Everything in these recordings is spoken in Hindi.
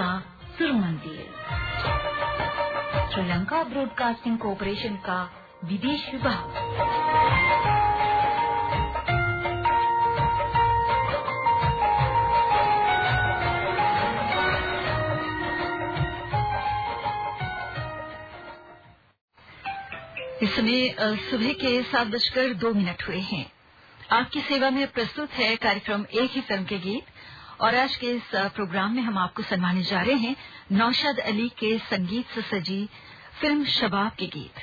का सुर मंदिर। श्रीलंका ब्रॉडकास्टिंग कॉरपोरेशन का विदेश विभाग। इस समय सुबह के सात बजकर दो मिनट हुए हैं। आपकी सेवा में प्रस्तुत है कार्यक्रम एक ही फ़िल्म के गीत और आज के इस प्रोग्राम में हम आपको सुनवाने जा रहे हैं नौशाद अली के संगीत से सजी फ़िल्म शबाब के गीत।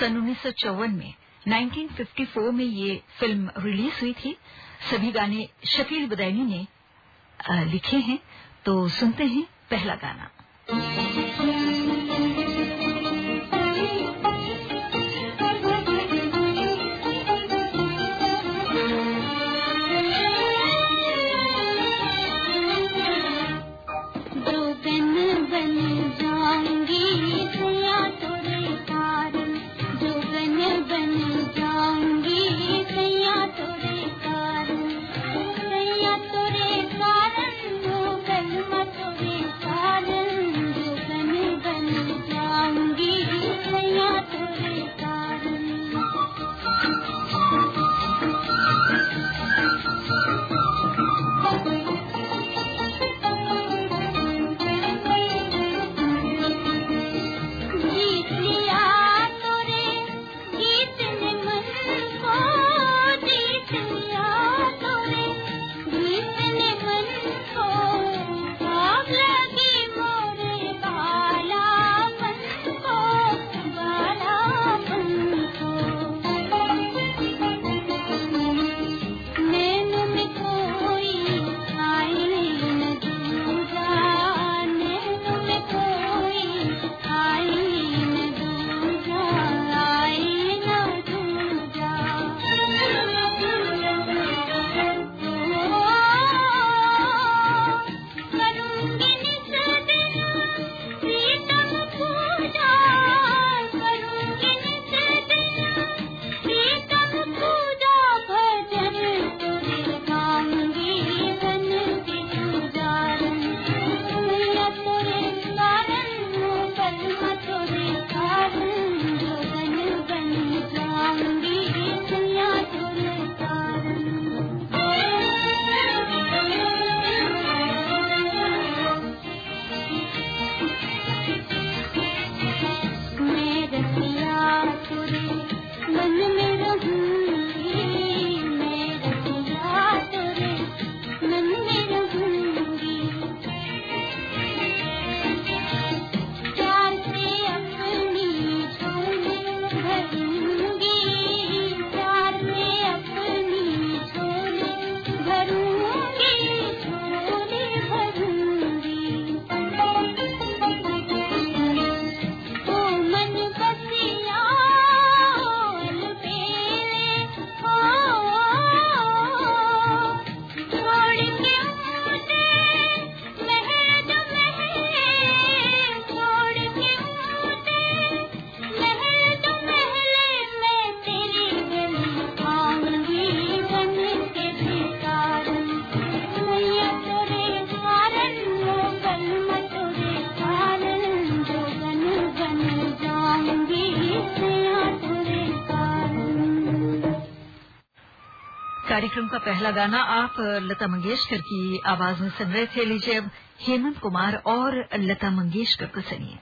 सन उन्नीस सौ चौवन में 1954 में ये फ़िल्म रिलीज़ हुई थी। सभी गाने शकील बदैनी ने लिखे हैं। तो सुनते हैं पहला गाना। कार्यक्रम का पहला गाना आप, लता मंगेशकर की आवाज़ में सुन रहे थे। लीजिए अब हेमंत कुमार और लता मंगेशकर को सुनिए।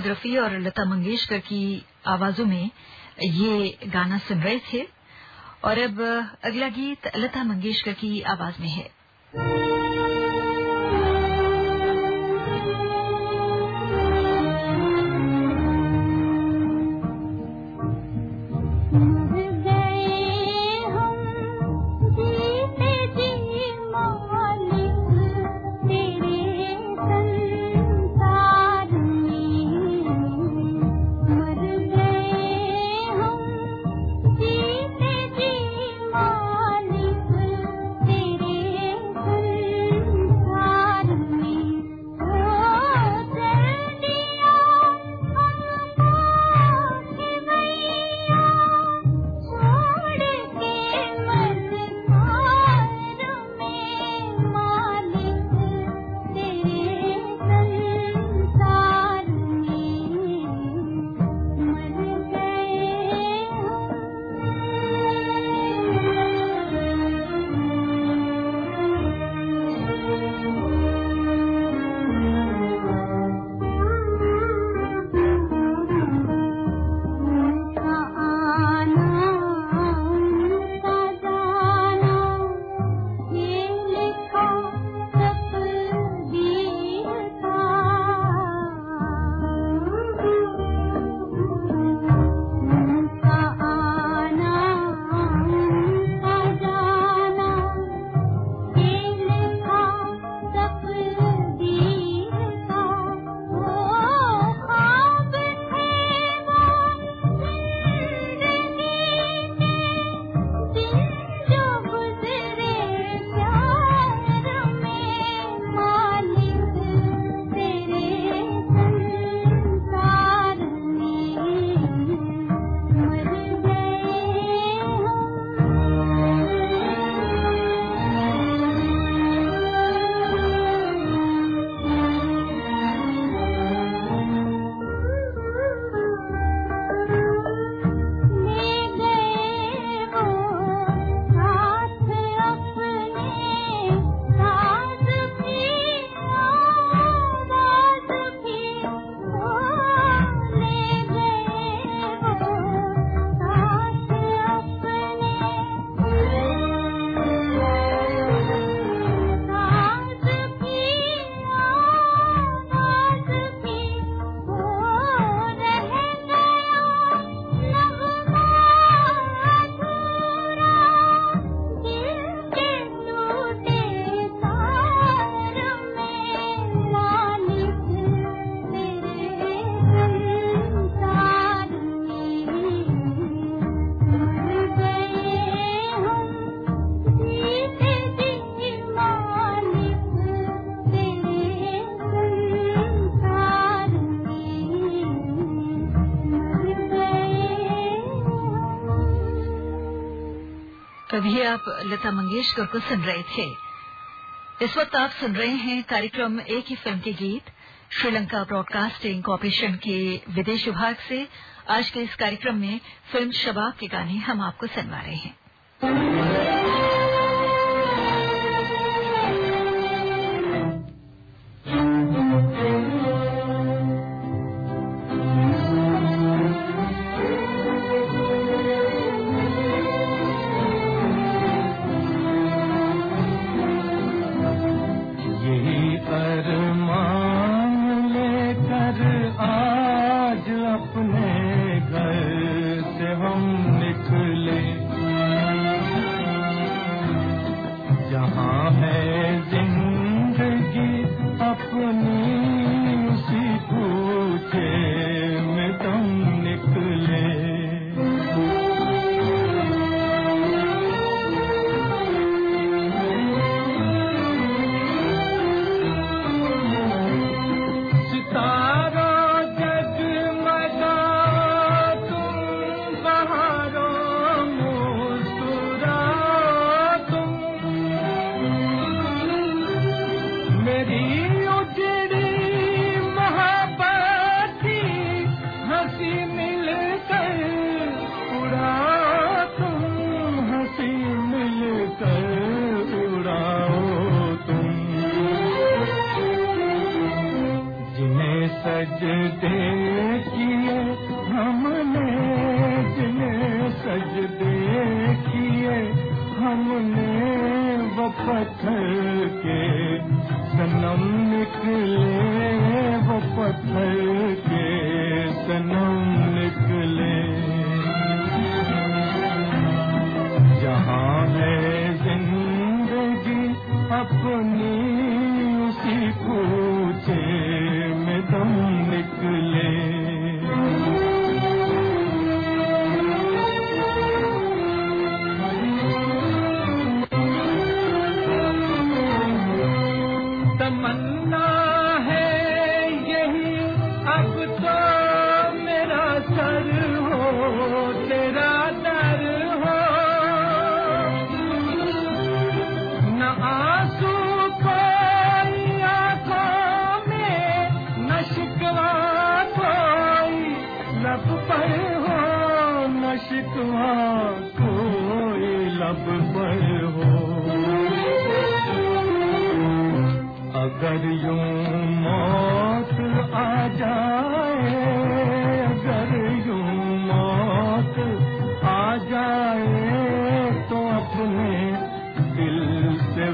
मोहम्मद रफी और लता मंगेशकर की आवाजों में ये गाना सुन रहे थे। और अब अगला गीत लता मंगेशकर की आवाज़ में है। आप लता मंगेशकर को सुन रहे थे। इस वक्त आप सुन रहे हैं कार्यक्रम एक ही फ़िल्म के गीत, श्रीलंका ब्रॉडकास्टिंग कॉरपोरेशन के विदेश विभाग से। आज के इस कार्यक्रम में फ़िल्म शबाब के गाने हम आपको सुनवा रहे हैं।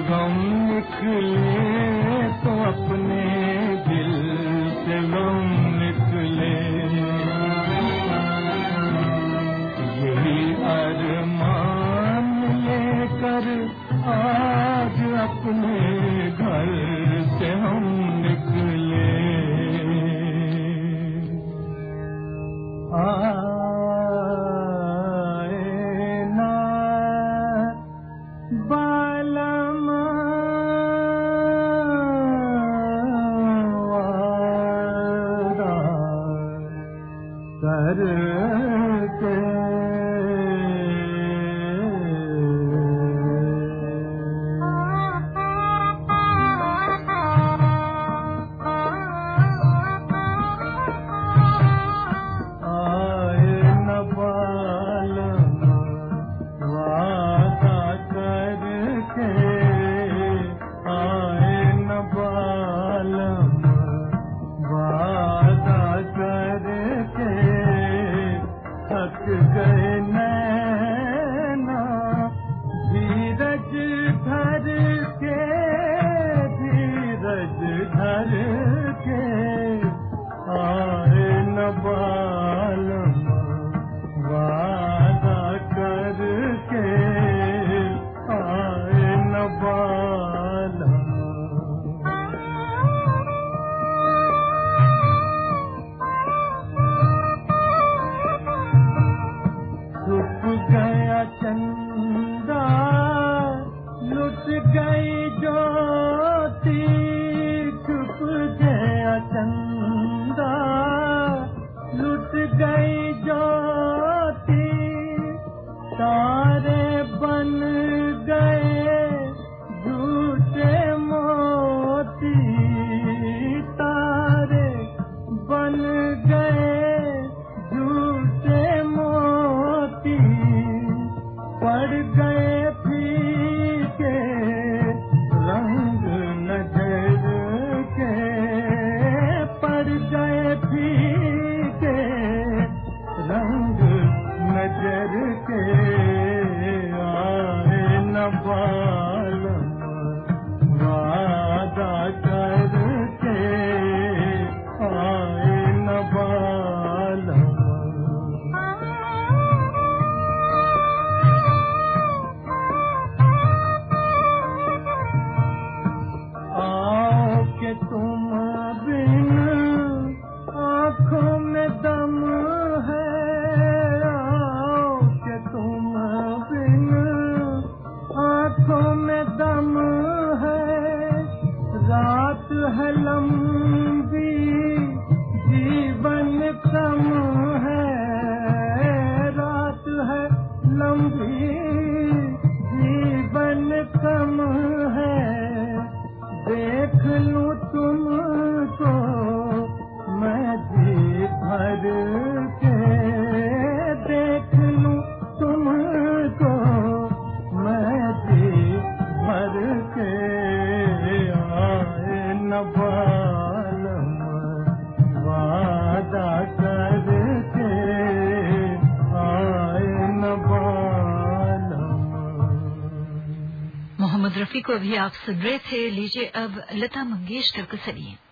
गम निकले तो अपने को अभी आप सुन रहे थे। लीजिए अब लता मंगेशकर को सुनिए।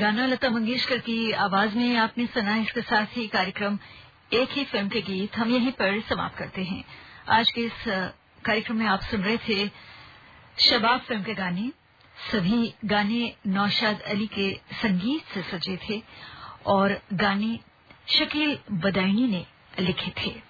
गाना लता मंगेशकर की आवाज़ में आपने सुना इसके साथ ही कार्यक्रम एक ही फ़िल्म के गीत हम यहीं पर समाप्त करते हैं। आज के इस कार्यक्रम में आप सुन रहे थे शबाब फ़िल्म के गाने। सभी गाने नौशाद अली के संगीत से सजे थे और गाने शकील बदायनी ने लिखे थे।